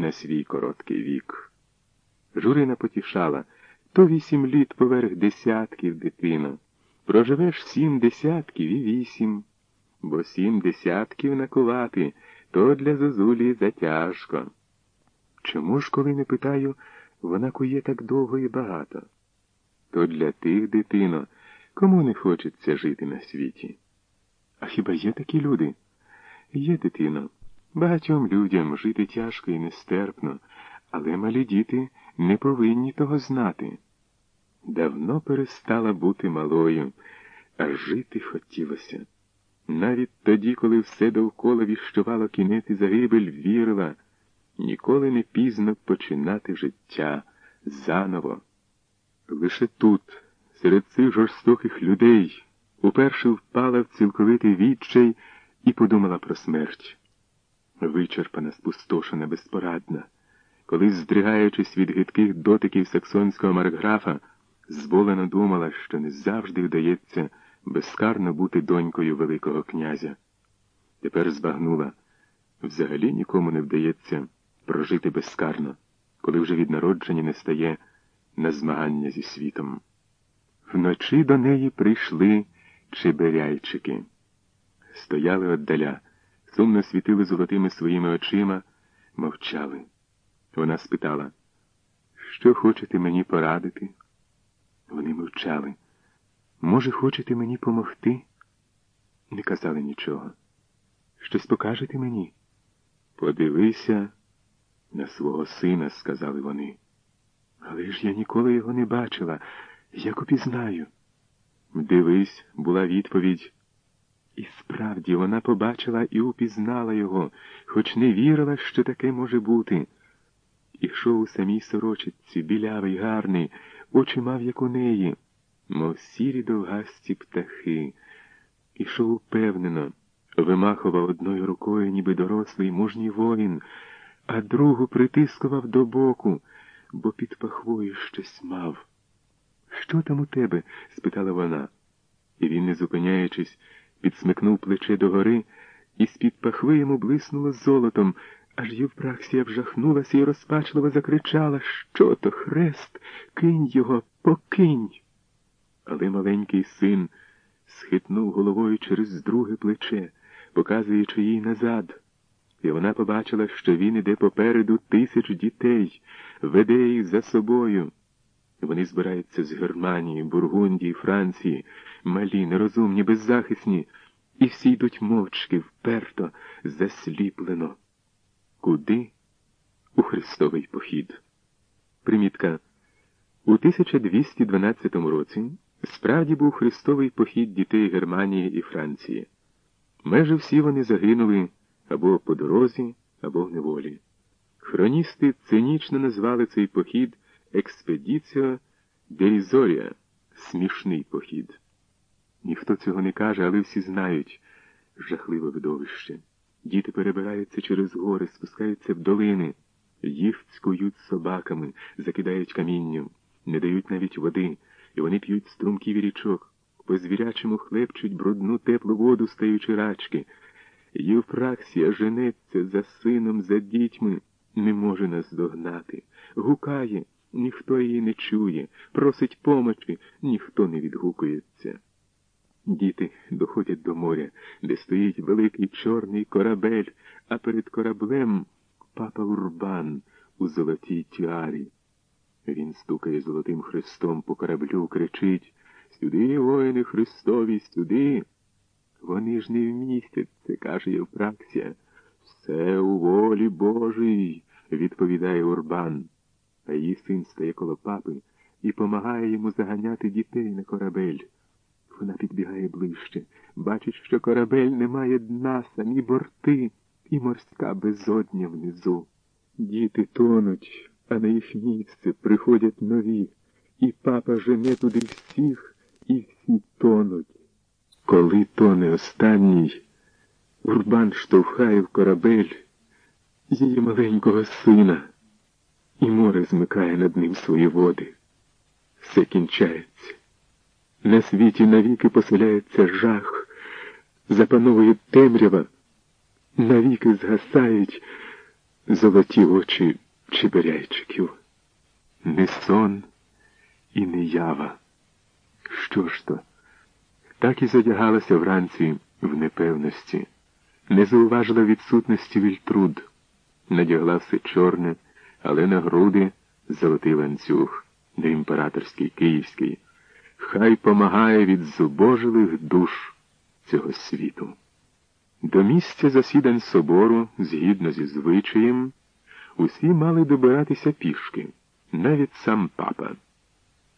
на свій короткий вік. Журина потішала то вісім літ поверх десятків, дитино. Проживеш сім десятків і вісім, бо сім десятків накувати то для зозулі затяжко. Чому ж, коли не питаю, вона кує так довго і багато? То для тих, дитино, кому не хочеться жити на світі. А хіба є такі люди? Є, дитино. Багатьом людям жити тяжко і нестерпно, але малі діти не повинні того знати. Давно перестала бути малою, а жити хотілося. Навіть тоді, коли все довкола віщувало кінець і загибель, вірила, ніколи не пізно починати життя заново. Лише тут, серед цих жорстоких людей, уперше впала в цілковитий відчай і подумала про смерть. Вичерпана, спустошена, безпорадна, коли, здригаючись від гидких дотиків саксонського маркграфа, зболено думала, що не завжди вдається безкарно бути донькою Великого князя. Тепер збагнула, взагалі нікому не вдається прожити безкарно, коли вже від народження не стає на змагання зі світом. Вночі до неї прийшли чеберяйчики. Стояли отдаля, сумно світили золотими своїми очима, мовчали. Вона спитала, що хочете мені порадити? Вони мовчали. Може, хочете мені помогти? Не казали нічого. Щось покажете мені? Подивися на свого сина, сказали вони. Але ж я ніколи його не бачила, як упізнаю. Дивись, була відповідь. І справді вона побачила і упізнала його, хоч не вірила, що таке може бути. Ішов у самій сорочиці, білявий, гарний, очі мав, як у неї, мов сірі довгасті птахи. Ішов упевнено, вимахував одною рукою, ніби дорослий мужній воїн, а другу притискував до боку, бо під пахвою щось мав. Що там у тебе? спитала вона. І він, не зупиняючись, підсмикнув плече догори, і з-під пахви йому блиснуло золотом, аж Євпраксія вжахнулася і розпачливо закричала Що то, хрест? Кинь його, покинь. Але маленький син схитнув головою через друге плече, показуючи їй назад. І вона побачила, що він іде попереду тисяч дітей, веде їх за собою. Вони збираються з Германії, Бургундії, Франції, малі, нерозумні, беззахисні, і всі йдуть мовчки, вперто, засліплено. Куди? У Христовий похід. Примітка. У 1212 році справді був Христовий похід дітей Германії і Франції. Майже всі вони загинули або по дорозі, або в неволі. Хроністи цинічно назвали цей похід Експедиція Дерізорія смішний похід. Ніхто цього не каже, але всі знають жахливе видовище. Діти перебираються через гори, спускаються в долини, їх цькують собаками, закидають камінням, не дають навіть води, і вони п'ють струмків річок, по звірячому хлебчуть брудну теплу воду стаючи рачки. Євпраксія женеться за сином, за дітьми, не може нас догнати, гукає, ніхто її не чує, просить помочі, ніхто не відгукується. Діти доходять до моря, де стоїть великий чорний корабель, а перед кораблем папа Урбан у золотій тіарі. Він стукає золотим хрестом по кораблю, кричить Сюди, воїни Христові, сюди. Вони ж не вмістяться, каже Євпраксія. Все у волі Божій, відповідає Урбан. А її син стає коло папи і помагає йому заганяти дітей на корабель. Вона підбігає ближче, бачить, що корабель не має дна, самі борти і морська безодня внизу. Діти тонуть, а на їх місце приходять нові, і папа жене туди всіх, і всі тонуть. Коли тоне останній, Урбан штовхає в корабель її маленького сина, і море змикає над ним свої води. Все кінчається. На світі навіки поселяється жах, запановує темрява, навіки згасають золоті очі чеберяйчиків. Не сон і не ява. Що ж то? Так і задягалася вранці в непевності, не зауважила відсутності вільтруд, надягла все чорне, але на груди золотий ланцюг, де імператорський київський. Хай помагає від зубожилих душ цього світу. До місця засідань собору, згідно зі звичаєм, усі мали добиратися пішки, навіть сам папа.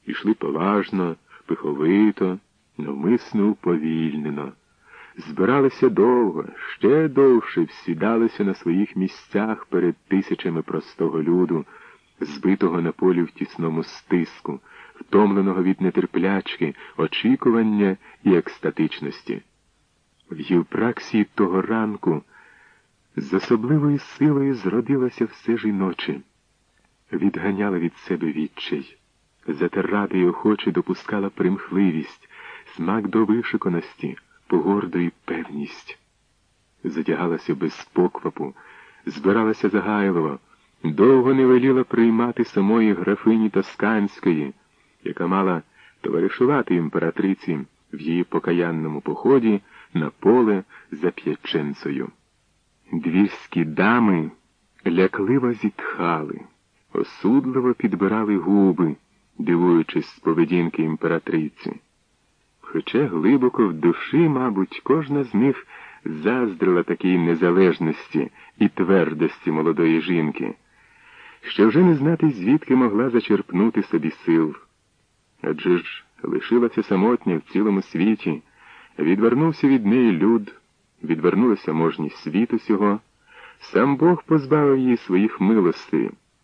Ішли поважно, пиховито, навмисно уповільнено. Збиралися довго, ще довше всідалися на своїх місцях перед тисячами простого люду, збитого на полі в тісному стиску, втомленого від нетерплячки, очікування і екстатичності. В Євпраксії того ранку з особливою силою зродилося все жіноче, відганяла від себе відчай, затирати й охоче допускала примхливість, смак до вишиканості, погорду і певність. Затягалася без поквапу, збиралася загайливо, довго не веліла приймати самої графині Тосканської, яка мала товаришувати імператриці в її покаянному поході на поле за п'яченцею. Двірські дами лякливо зітхали, осудливо підбирали губи, дивуючись з поведінки імператриці. Хоча глибоко в душі, мабуть, кожна з них заздрила такій незалежності і твердості молодої жінки, що вже не знати, звідки могла зачерпнути собі сил. Адже ж лишилася самотня в цілому світі, відвернувся від неї люд, відвернулася можність світу сього, сам Бог позбавив її своїх милостей.